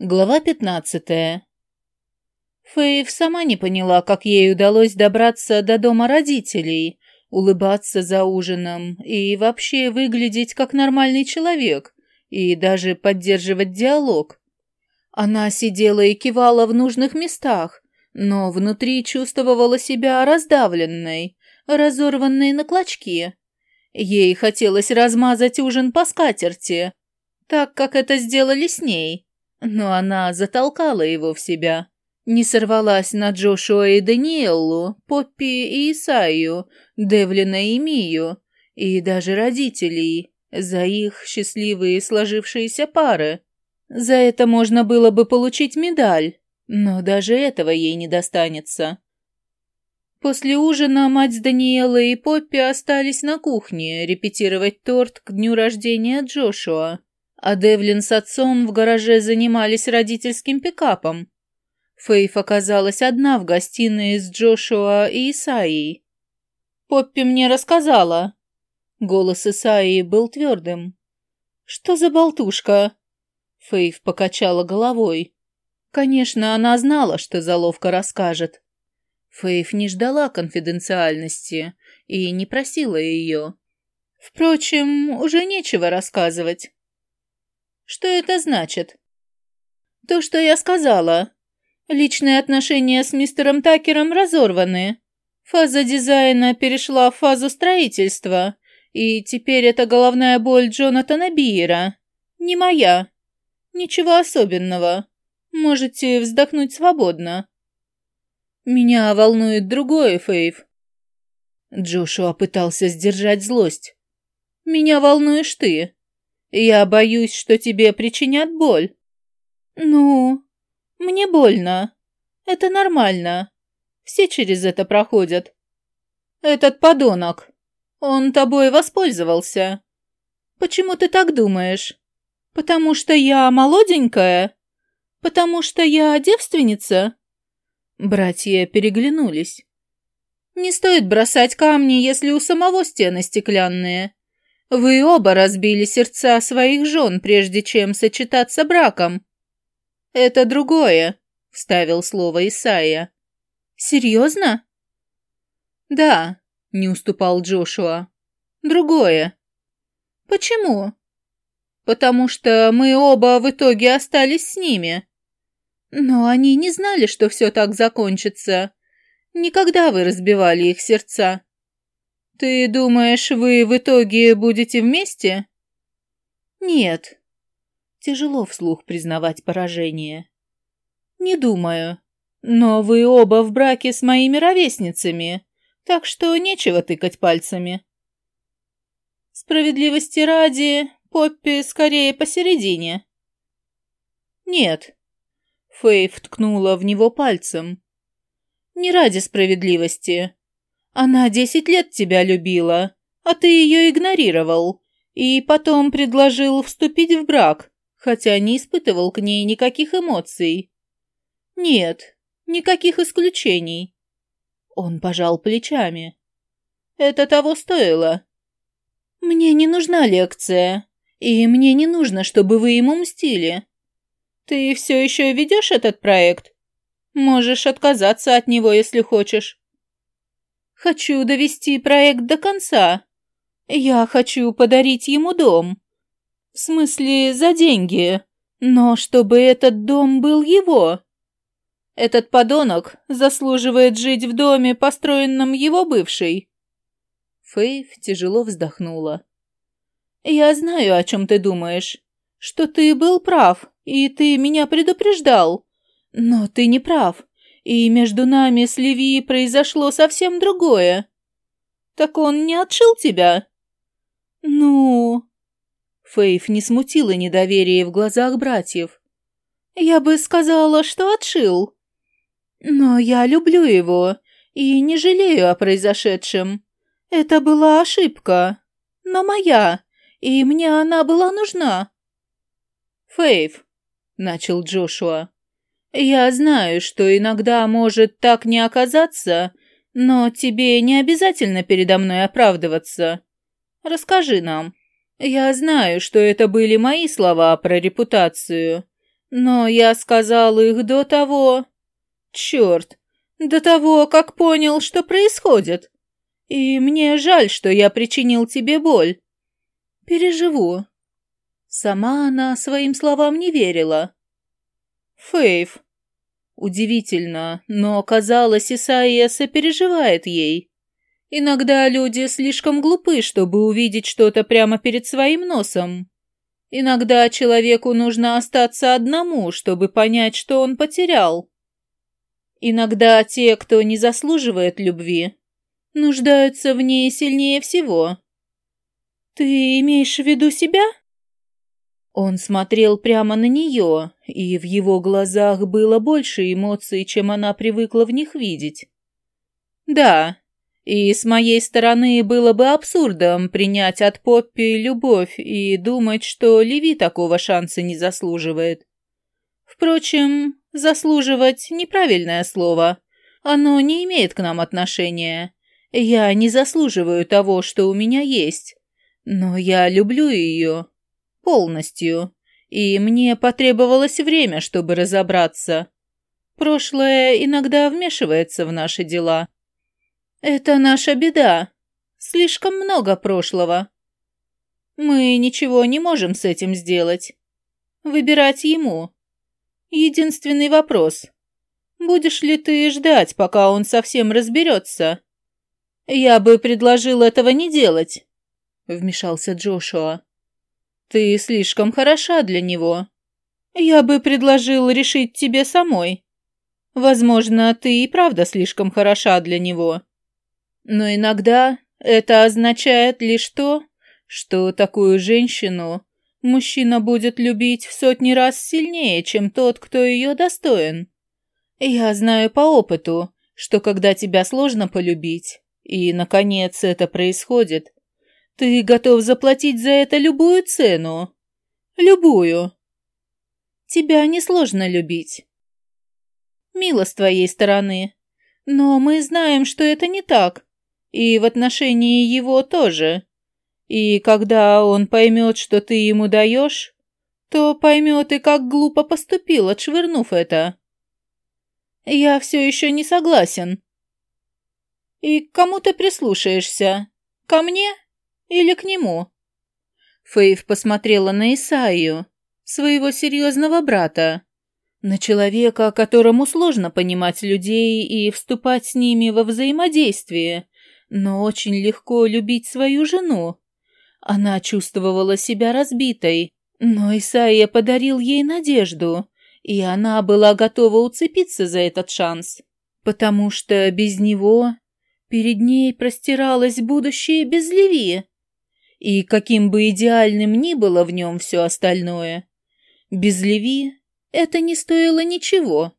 Глава пятнадцатая. Фейв сама не поняла, как ей удалось добраться до дома родителей, улыбаться за ужином и вообще выглядеть как нормальный человек и даже поддерживать диалог. Она сидела и кивала в нужных местах, но внутри чувствовала себя раздавленной, разорванной на клочки. Ей хотелось размазать ужин по скатерти, так как это сделали с ней но она затолкала его в себя. Не сорвалась на Джошуа и Даниэлу, Поппи и Исаю, Девлина и Мию, и даже родителей, за их счастливые сложившиеся пары. За это можно было бы получить медаль, но даже этого ей не достанется. После ужина мать с Даниэлой и Поппи остались на кухне репетировать торт к дню рождения Джошуа а Девлин с отцом в гараже занимались родительским пикапом. Фейф оказалась одна в гостиной с Джошуа и Исаией. «Поппи мне рассказала». Голос Исаии был твердым. «Что за болтушка?» Фейф покачала головой. Конечно, она знала, что заловка расскажет. Фейф не ждала конфиденциальности и не просила ее. Впрочем, уже нечего рассказывать. Что это значит? То, что я сказала. Личные отношения с мистером Такером разорваны. Фаза дизайна перешла в фазу строительства, и теперь это головная боль Джонатана Биера. Не моя. Ничего особенного. Можете вздохнуть свободно. Меня волнует другое, Фейв. Джошуа пытался сдержать злость. Меня волнуешь ты. Я боюсь, что тебе причинят боль. Ну, мне больно. Это нормально. Все через это проходят. Этот подонок. Он тобой воспользовался. Почему ты так думаешь? Потому что я молоденькая? Потому что я девственница? Братья переглянулись. Не стоит бросать камни, если у самого стены стеклянные. Вы оба разбили сердца своих жен, прежде чем сочетаться браком. Это другое, вставил слово Исайя. Серьезно? Да, не уступал Джошуа. Другое. Почему? Потому что мы оба в итоге остались с ними. Но они не знали, что все так закончится. Никогда вы разбивали их сердца. «Ты думаешь, вы в итоге будете вместе?» «Нет». Тяжело вслух признавать поражение. «Не думаю. Но вы оба в браке с моими ровесницами, так что нечего тыкать пальцами». «Справедливости ради, Поппи скорее посередине». «Нет». Фейв ткнула в него пальцем. «Не ради справедливости. Она десять лет тебя любила, а ты ее игнорировал. И потом предложил вступить в брак, хотя не испытывал к ней никаких эмоций. Нет, никаких исключений. Он пожал плечами. Это того стоило. Мне не нужна лекция, и мне не нужно, чтобы вы ему мстили. Ты все еще ведешь этот проект? Можешь отказаться от него, если хочешь. Хочу довести проект до конца. Я хочу подарить ему дом. В смысле, за деньги. Но чтобы этот дом был его. Этот подонок заслуживает жить в доме, построенном его бывшей. Фейв тяжело вздохнула. «Я знаю, о чем ты думаешь. Что ты был прав, и ты меня предупреждал. Но ты не прав и между нами с Леви произошло совсем другое. Так он не отшил тебя? Ну... Фейф не смутила недоверие в глазах братьев. Я бы сказала, что отшил. Но я люблю его и не жалею о произошедшем. Это была ошибка, но моя, и мне она была нужна. Фейв, начал Джошуа. «Я знаю, что иногда может так не оказаться, но тебе не обязательно передо мной оправдываться. Расскажи нам. Я знаю, что это были мои слова про репутацию, Но я сказал их до того... Черт, до того, как понял, что происходит. И мне жаль, что я причинил тебе боль. Переживу. Сама она своим словам не верила. Фейв. Удивительно, но, казалось, Исаия сопереживает ей. Иногда люди слишком глупы, чтобы увидеть что-то прямо перед своим носом. Иногда человеку нужно остаться одному, чтобы понять, что он потерял. Иногда те, кто не заслуживает любви, нуждаются в ней сильнее всего. «Ты имеешь в виду себя?» Он смотрел прямо на нее, и в его глазах было больше эмоций, чем она привыкла в них видеть. «Да, и с моей стороны было бы абсурдом принять от Поппи любовь и думать, что Леви такого шанса не заслуживает. Впрочем, заслуживать – неправильное слово. Оно не имеет к нам отношения. Я не заслуживаю того, что у меня есть. Но я люблю ее. Полностью. И мне потребовалось время, чтобы разобраться. Прошлое иногда вмешивается в наши дела. Это наша беда. Слишком много прошлого. Мы ничего не можем с этим сделать. Выбирать ему. Единственный вопрос. Будешь ли ты ждать, пока он совсем разберется? Я бы предложил этого не делать, вмешался Джошуа. Ты слишком хороша для него. Я бы предложил решить тебе самой. Возможно, ты и правда слишком хороша для него. Но иногда это означает лишь то, что такую женщину мужчина будет любить в сотни раз сильнее, чем тот, кто ее достоин. Я знаю по опыту, что когда тебя сложно полюбить, и, наконец, это происходит, ты готов заплатить за это любую цену. Любую. Тебя несложно любить. Мило с твоей стороны. Но мы знаем, что это не так. И в отношении его тоже. И когда он поймет, что ты ему даешь, то поймет и как глупо поступил, отшвырнув это. Я все еще не согласен. И к кому ты прислушаешься? Ко мне? Или к нему?» Фейв посмотрела на Исаию, своего серьезного брата, на человека, которому сложно понимать людей и вступать с ними во взаимодействие, но очень легко любить свою жену. Она чувствовала себя разбитой, но Исаия подарил ей надежду, и она была готова уцепиться за этот шанс, потому что без него перед ней простиралось будущее без Леви. И каким бы идеальным ни было в нем все остальное, без Леви это не стоило ничего.